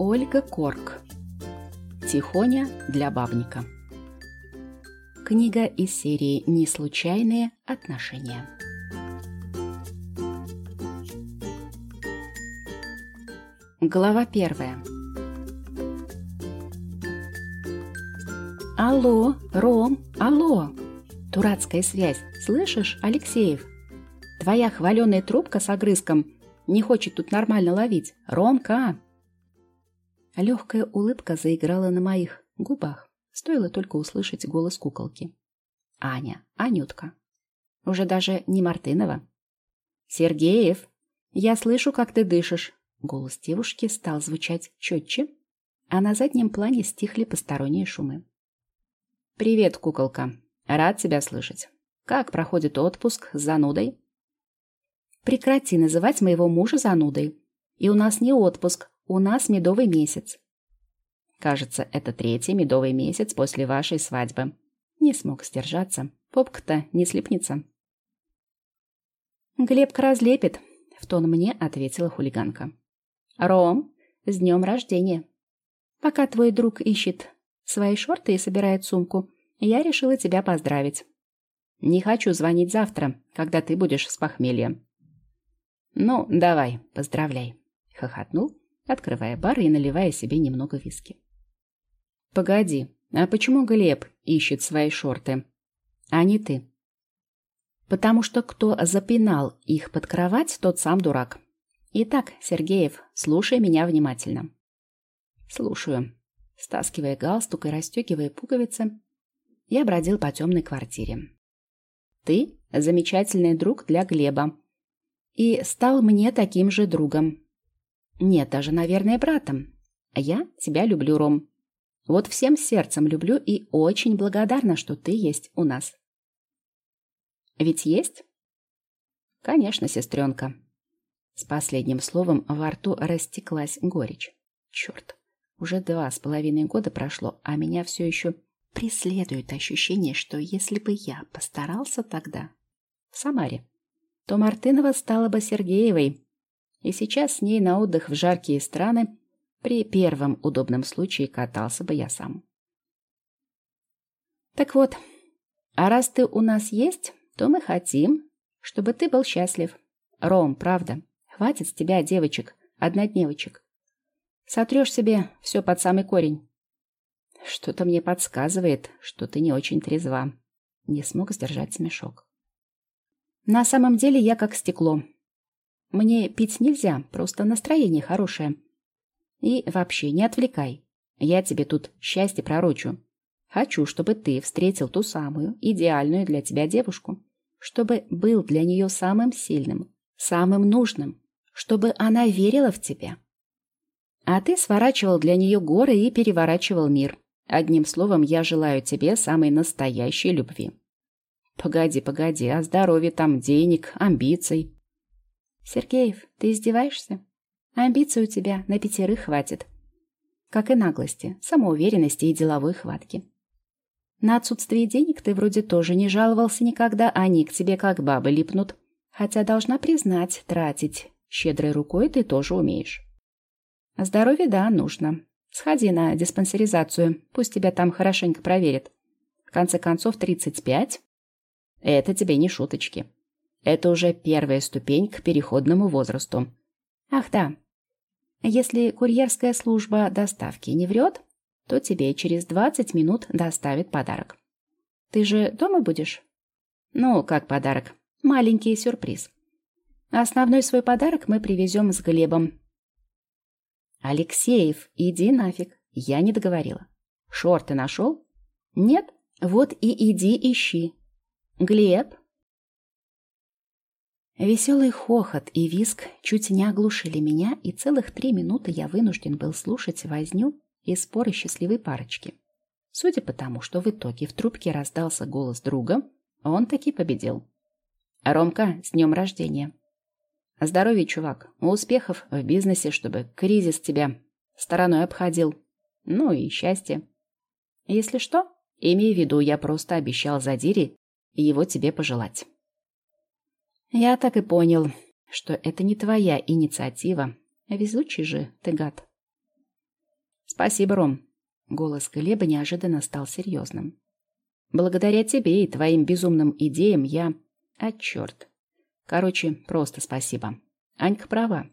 Ольга Корк. Тихоня для бабника. Книга из серии «Неслучайные отношения». Глава первая. Алло, Ром, алло. Дурацкая связь. Слышишь, Алексеев? Твоя хваленая трубка с огрызком не хочет тут нормально ловить. Ромка! Легкая улыбка заиграла на моих губах. Стоило только услышать голос куколки. Аня, Анютка. Уже даже не Мартынова. «Сергеев, я слышу, как ты дышишь». Голос девушки стал звучать четче, а на заднем плане стихли посторонние шумы. «Привет, куколка. Рад тебя слышать. Как проходит отпуск с занудой?» «Прекрати называть моего мужа занудой. И у нас не отпуск, у нас медовый месяц. Кажется, это третий медовый месяц после вашей свадьбы. Не смог сдержаться. Попка-то не слипнется. Глебка разлепит, в тон мне ответила хулиганка. Ром, с днем рождения. Пока твой друг ищет свои шорты и собирает сумку, я решила тебя поздравить. Не хочу звонить завтра, когда ты будешь с похмелья. Ну, давай, поздравляй. Хохотнул открывая бар и наливая себе немного виски. «Погоди, а почему Глеб ищет свои шорты, а не ты?» «Потому что кто запинал их под кровать, тот сам дурак. Итак, Сергеев, слушай меня внимательно». «Слушаю». Стаскивая галстук и расстегивая пуговицы, я бродил по темной квартире. «Ты — замечательный друг для Глеба. И стал мне таким же другом. Нет, даже, наверное, братом. Я тебя люблю, Ром. Вот всем сердцем люблю и очень благодарна, что ты есть у нас. Ведь есть? Конечно, сестренка. С последним словом во рту растеклась горечь. Черт, уже два с половиной года прошло, а меня все еще преследует ощущение, что если бы я постарался тогда, в Самаре, то Мартынова стала бы Сергеевой, и сейчас с ней на отдых в жаркие страны при первом удобном случае катался бы я сам. Так вот, а раз ты у нас есть, то мы хотим, чтобы ты был счастлив. Ром, правда, хватит с тебя девочек, однодневочек. Сотрешь себе все под самый корень. Что-то мне подсказывает, что ты не очень трезва. Не смог сдержать смешок. На самом деле я как стекло. Мне пить нельзя, просто настроение хорошее. И вообще не отвлекай. Я тебе тут счастье пророчу. Хочу, чтобы ты встретил ту самую идеальную для тебя девушку. Чтобы был для нее самым сильным, самым нужным. Чтобы она верила в тебя. А ты сворачивал для нее горы и переворачивал мир. Одним словом, я желаю тебе самой настоящей любви. Погоди, погоди, а здоровье там, денег, амбиций. «Сергеев, ты издеваешься? Амбиций у тебя на пятерых хватит. Как и наглости, самоуверенности и деловой хватки. На отсутствие денег ты вроде тоже не жаловался никогда, а они к тебе как бабы липнут. Хотя должна признать, тратить щедрой рукой ты тоже умеешь. Здоровье, да, нужно. Сходи на диспансеризацию, пусть тебя там хорошенько проверят. В конце концов, 35 — это тебе не шуточки. Это уже первая ступень к переходному возрасту. Ах да, если курьерская служба доставки не врет, то тебе через 20 минут доставит подарок. Ты же дома будешь? Ну, как подарок? Маленький сюрприз. Основной свой подарок мы привезем с Глебом. Алексеев, иди нафиг. Я не договорила. Шорты нашел? Нет? Вот и иди ищи. Глеб, Веселый хохот и виск чуть не оглушили меня, и целых три минуты я вынужден был слушать возню и споры счастливой парочки. Судя по тому, что в итоге в трубке раздался голос друга, он таки победил. «Ромка, с днем рождения!» «Здоровья, чувак, успехов в бизнесе, чтобы кризис тебя стороной обходил. Ну и счастье. Если что, имей в виду, я просто обещал Задире его тебе пожелать». Я так и понял, что это не твоя инициатива. Везучий же ты гад. Спасибо, Ром. Голос Глеба неожиданно стал серьезным. Благодаря тебе и твоим безумным идеям я... А, черт. Короче, просто спасибо. Анька права.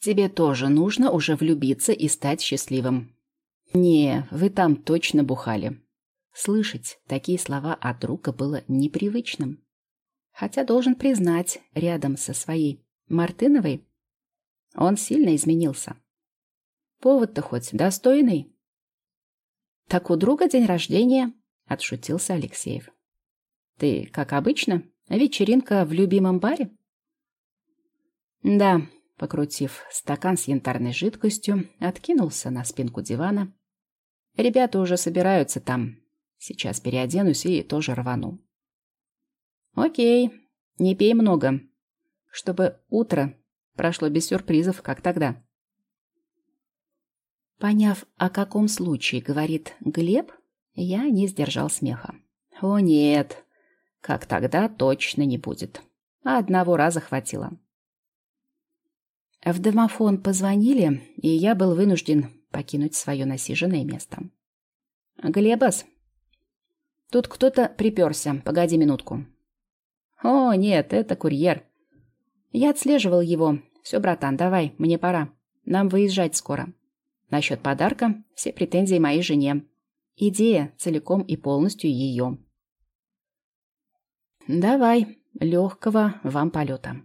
Тебе тоже нужно уже влюбиться и стать счастливым. Не, вы там точно бухали. Слышать такие слова от друга было непривычным. Хотя, должен признать, рядом со своей Мартыновой он сильно изменился. Повод-то хоть достойный. Так у друга день рождения, отшутился Алексеев. Ты, как обычно, вечеринка в любимом баре? Да, покрутив стакан с янтарной жидкостью, откинулся на спинку дивана. Ребята уже собираются там. Сейчас переоденусь и тоже рвану. Окей, не пей много, чтобы утро прошло без сюрпризов, как тогда. Поняв, о каком случае говорит Глеб, я не сдержал смеха. О нет, как тогда точно не будет. Одного раза хватило. В домофон позвонили, и я был вынужден покинуть свое насиженное место. «Глебас, тут кто-то приперся. Погоди минутку». «О, нет, это курьер». Я отслеживал его. «Все, братан, давай, мне пора. Нам выезжать скоро». Насчет подарка все претензии моей жене. Идея целиком и полностью ее. «Давай, легкого вам полета».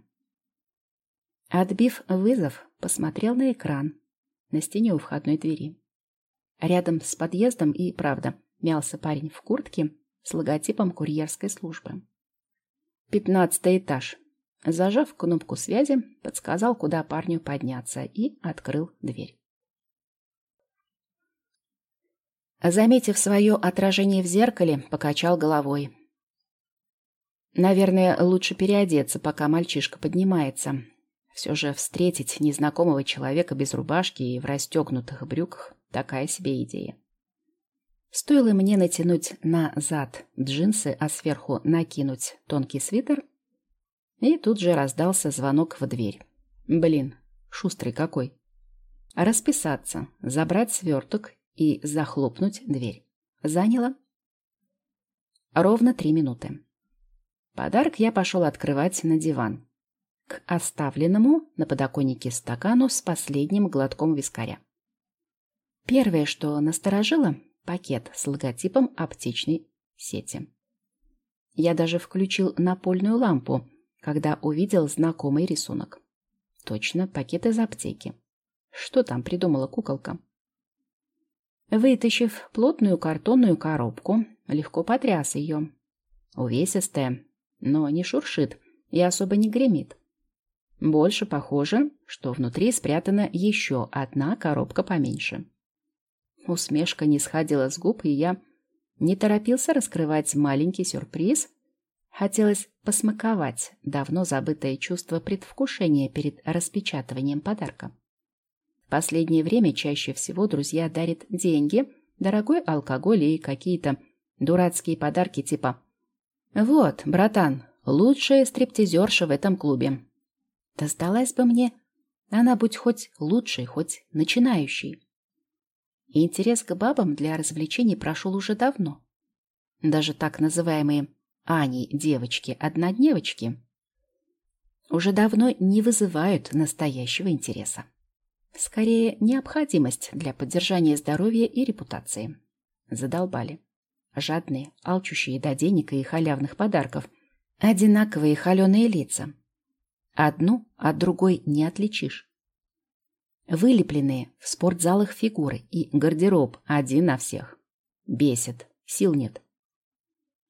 Отбив вызов, посмотрел на экран на стене у входной двери. Рядом с подъездом и, правда, мялся парень в куртке с логотипом курьерской службы. Пятнадцатый этаж. Зажав кнопку связи, подсказал, куда парню подняться, и открыл дверь. Заметив свое отражение в зеркале, покачал головой. Наверное, лучше переодеться, пока мальчишка поднимается. Все же встретить незнакомого человека без рубашки и в расстегнутых брюках – такая себе идея. Стоило мне натянуть на зад джинсы, а сверху накинуть тонкий свитер, и тут же раздался звонок в дверь. Блин, шустрый какой. Расписаться, забрать сверток и захлопнуть дверь. Заняло ровно три минуты. Подарок я пошел открывать на диван. К оставленному на подоконнике стакану с последним глотком вискаря. Первое, что насторожило – пакет с логотипом аптечной сети. Я даже включил напольную лампу, когда увидел знакомый рисунок. Точно, пакет из аптеки. Что там придумала куколка? Вытащив плотную картонную коробку, легко потряс ее. Увесистая, но не шуршит и особо не гремит. Больше похоже, что внутри спрятана еще одна коробка поменьше. Усмешка не сходила с губ, и я не торопился раскрывать маленький сюрприз. Хотелось посмаковать давно забытое чувство предвкушения перед распечатыванием подарка последнее время чаще всего друзья дарят деньги, дорогой алкоголь и какие-то дурацкие подарки типа «Вот, братан, лучшая стриптизерша в этом клубе». Да сдалась бы мне, она будь хоть лучшей, хоть начинающей. И интерес к бабам для развлечений прошел уже давно. Даже так называемые Ани девочки-однодневочки уже давно не вызывают настоящего интереса. Скорее, необходимость для поддержания здоровья и репутации. Задолбали. Жадные, алчущие до денег и халявных подарков. Одинаковые холеные лица. Одну от другой не отличишь. Вылепленные в спортзалах фигуры и гардероб один на всех. Бесит, сил нет.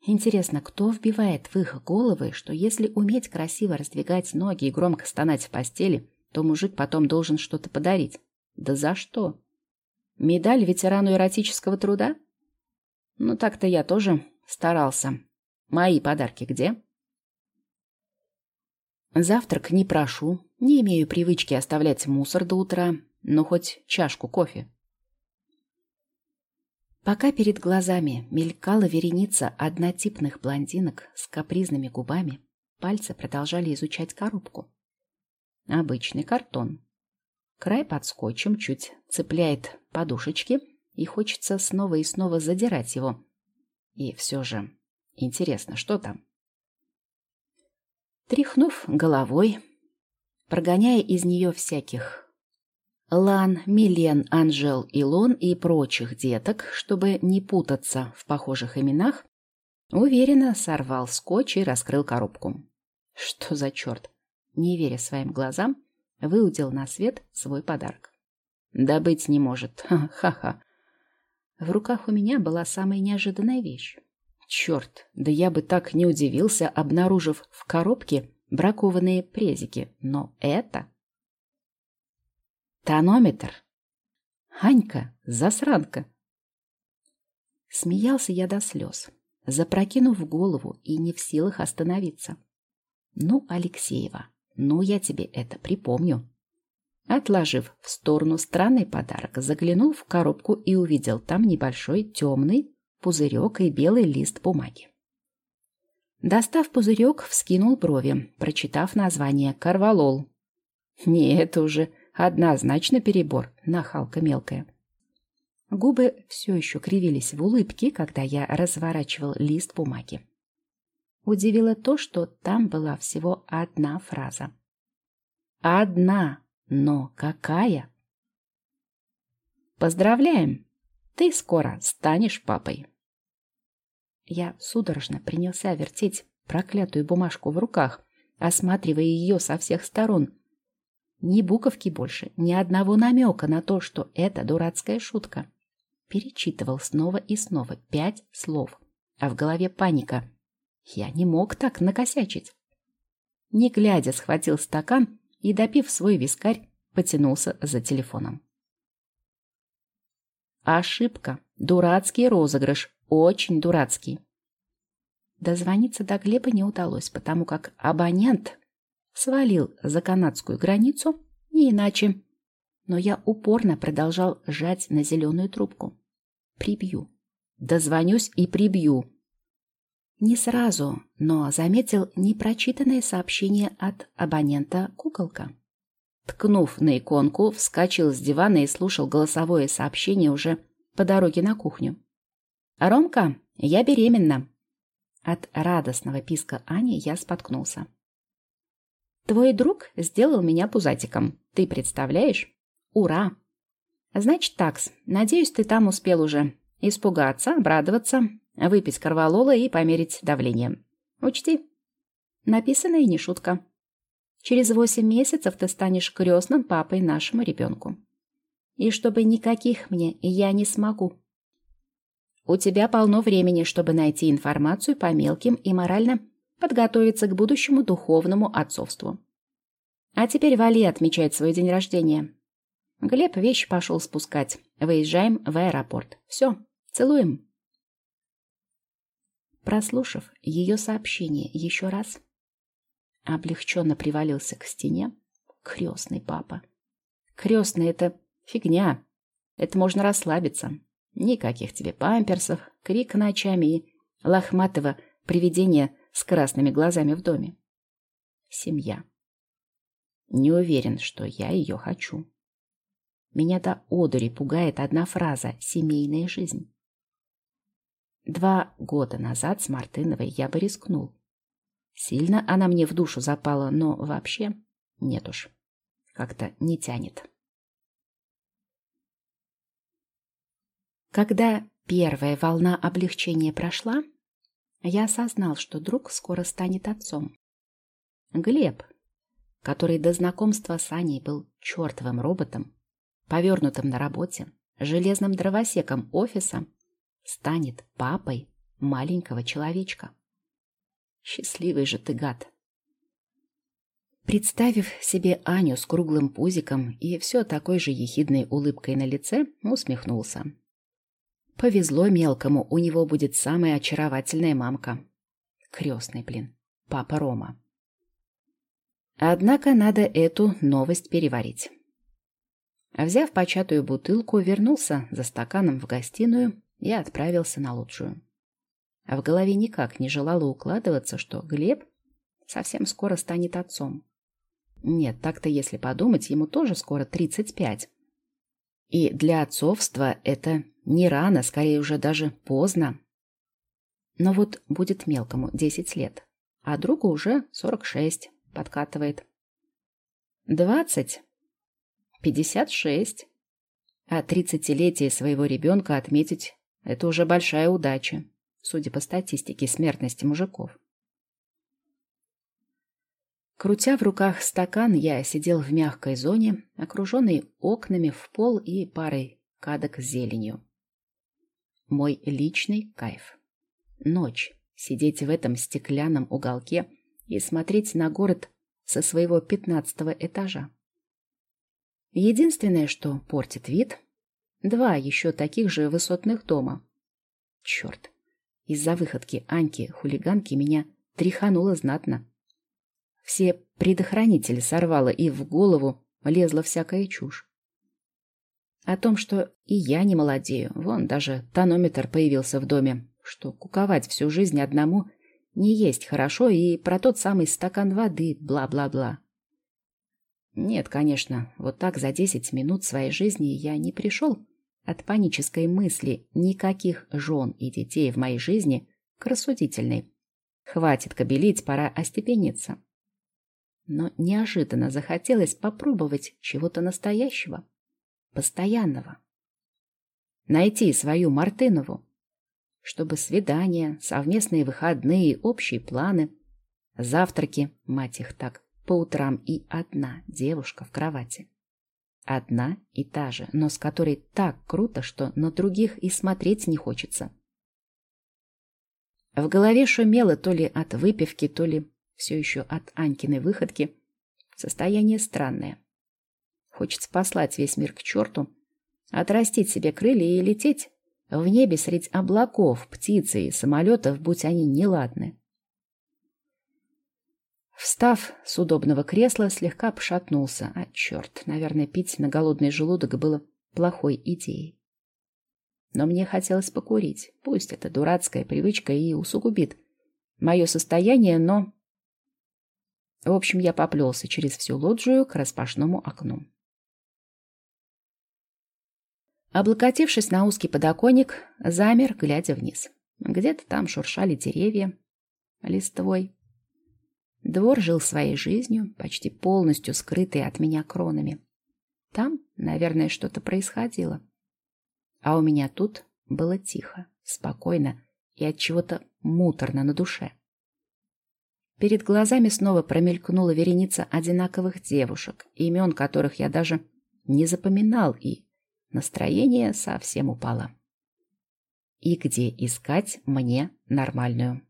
Интересно, кто вбивает в их головы, что если уметь красиво раздвигать ноги и громко стонать в постели, то мужик потом должен что-то подарить. Да за что? Медаль ветерану эротического труда? Ну, так-то я тоже старался. Мои подарки где? Завтрак не прошу, не имею привычки оставлять мусор до утра, но хоть чашку кофе. Пока перед глазами мелькала вереница однотипных блондинок с капризными губами, пальцы продолжали изучать коробку. Обычный картон. Край под скотчем чуть цепляет подушечки, и хочется снова и снова задирать его. И все же, интересно, что там? Тряхнув головой, прогоняя из нее всяких Лан, Милен, Анжел, Илон и прочих деток, чтобы не путаться в похожих именах, уверенно сорвал скотч и раскрыл коробку. Что за черт? Не веря своим глазам, выудил на свет свой подарок. Да быть не может. Ха-ха. В руках у меня была самая неожиданная вещь. Черт, да я бы так не удивился, обнаружив в коробке бракованные презики. Но это... Тонометр. Анька, засранка. Смеялся я до слез, запрокинув голову и не в силах остановиться. Ну, Алексеева, ну я тебе это припомню. Отложив в сторону странный подарок, заглянул в коробку и увидел там небольшой темный пузырек и белый лист бумаги. Достав пузырек, вскинул брови, прочитав название «Карвалол». Не, это уже однозначно перебор, нахалка мелкая. Губы все еще кривились в улыбке, когда я разворачивал лист бумаги. Удивило то, что там была всего одна фраза. Одна, но какая? Поздравляем! Ты скоро станешь папой. Я судорожно принялся вертеть проклятую бумажку в руках, осматривая ее со всех сторон. Ни буковки больше, ни одного намека на то, что это дурацкая шутка. Перечитывал снова и снова пять слов, а в голове паника. Я не мог так накосячить. Не глядя, схватил стакан и, допив свой вискарь, потянулся за телефоном. Ошибка. Дурацкий розыгрыш. Очень дурацкий. Дозвониться до Глеба не удалось, потому как абонент свалил за канадскую границу, не иначе. Но я упорно продолжал жать на зеленую трубку. Прибью. Дозвонюсь и прибью. Не сразу, но заметил непрочитанное сообщение от абонента «Куколка». Ткнув на иконку, вскочил с дивана и слушал голосовое сообщение уже по дороге на кухню. «Ромка, я беременна!» От радостного писка Ани я споткнулся. «Твой друг сделал меня пузатиком. Ты представляешь? Ура!» «Значит такс, надеюсь, ты там успел уже испугаться, обрадоваться, выпить корвалола и померить давление. Учти, написанное не шутка. Через восемь месяцев ты станешь крестным папой нашему ребенку. И чтобы никаких мне я не смогу. У тебя полно времени, чтобы найти информацию по мелким и морально подготовиться к будущему духовному отцовству. А теперь вали отмечать свой день рождения. Глеб вещи пошел спускать. Выезжаем в аэропорт. Все, целуем. Прослушав ее сообщение еще раз, облегченно привалился к стене. Крестный папа. Крестный — это фигня. Это можно расслабиться. Никаких тебе памперсов, крик ночами и лохматого привидения с красными глазами в доме. Семья. Не уверен, что я ее хочу. Меня до одури пугает одна фраза «семейная жизнь». Два года назад с Мартыновой я бы рискнул. Сильно она мне в душу запала, но вообще нет уж. Как-то не тянет. Когда первая волна облегчения прошла, я осознал, что друг скоро станет отцом. Глеб, который до знакомства с Аней был чертовым роботом, повернутым на работе, железным дровосеком офиса, станет папой маленького человечка. Счастливый же ты гад. Представив себе Аню с круглым пузиком и все такой же ехидной улыбкой на лице, усмехнулся. Повезло мелкому, у него будет самая очаровательная мамка. Крестный, блин, папа Рома. Однако надо эту новость переварить. Взяв початую бутылку, вернулся за стаканом в гостиную и отправился на лучшую. А в голове никак не желало укладываться, что Глеб совсем скоро станет отцом. Нет, так-то если подумать, ему тоже скоро 35. И для отцовства это не рано, скорее уже даже поздно. Но вот будет мелкому 10 лет, а другу уже 46, подкатывает. 20, 56. А тридцатилетие своего ребенка отметить – это уже большая удача, судя по статистике смертности мужиков. Крутя в руках стакан, я сидел в мягкой зоне, окруженный окнами в пол и парой кадок с зеленью. Мой личный кайф. Ночь. Сидеть в этом стеклянном уголке и смотреть на город со своего пятнадцатого этажа. Единственное, что портит вид — два еще таких же высотных дома. Черт, из-за выходки Аньки-хулиганки меня тряхануло знатно. Все предохранители сорвало, и в голову лезла всякая чушь. О том, что и я не молодею, вон даже тонометр появился в доме, что куковать всю жизнь одному не есть хорошо, и про тот самый стакан воды, бла-бла-бла. Нет, конечно, вот так за десять минут своей жизни я не пришел от панической мысли никаких жен и детей в моей жизни к рассудительной. Хватит кобелить, пора остепениться но неожиданно захотелось попробовать чего-то настоящего, постоянного. Найти свою Мартынову, чтобы свидания, совместные выходные, общие планы, завтраки, мать их так, по утрам и одна девушка в кровати. Одна и та же, но с которой так круто, что на других и смотреть не хочется. В голове шумело то ли от выпивки, то ли все еще от Анькиной выходки, состояние странное. Хочется послать весь мир к черту, отрастить себе крылья и лететь в небе средь облаков, птиц и самолетов, будь они неладны. Встав с удобного кресла, слегка пошатнулся. А, черт, наверное, пить на голодный желудок было плохой идеей. Но мне хотелось покурить. Пусть это дурацкая привычка и усугубит мое состояние, но в общем, я поплелся через всю лоджию к распашному окну. Облокотившись на узкий подоконник, замер, глядя вниз. Где-то там шуршали деревья листвой. Двор жил своей жизнью, почти полностью скрытый от меня кронами. Там, наверное, что-то происходило. А у меня тут было тихо, спокойно и от чего-то муторно на душе. Перед глазами снова промелькнула вереница одинаковых девушек, имен которых я даже не запоминал, и настроение совсем упало. «И где искать мне нормальную?» —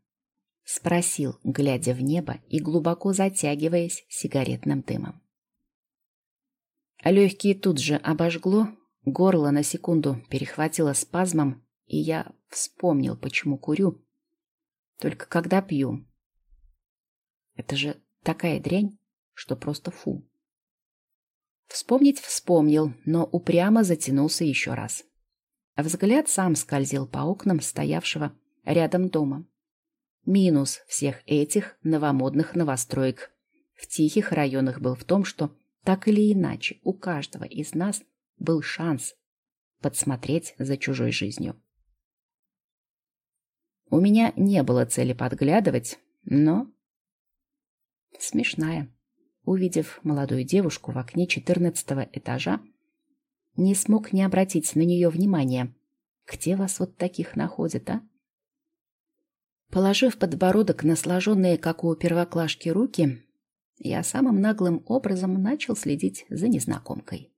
спросил, глядя в небо и глубоко затягиваясь сигаретным дымом. Легкие тут же обожгло, горло на секунду перехватило спазмом, и я вспомнил, почему курю. Только когда пью, это же такая дрянь, что просто фу. Вспомнить вспомнил, но упрямо затянулся еще раз. Взгляд сам скользил по окнам стоявшего рядом дома. Минус всех этих новомодных новостроек в тихих районах был в том, что так или иначе у каждого из нас был шанс подсмотреть за чужой жизнью. У меня не было цели подглядывать, но смешная. Увидев молодую девушку в окне четырнадцатого этажа, не смог не обратить на нее внимания. Где вас вот таких находят, а? Положив подбородок на сложенные, как у первоклашки, руки, я самым наглым образом начал следить за незнакомкой.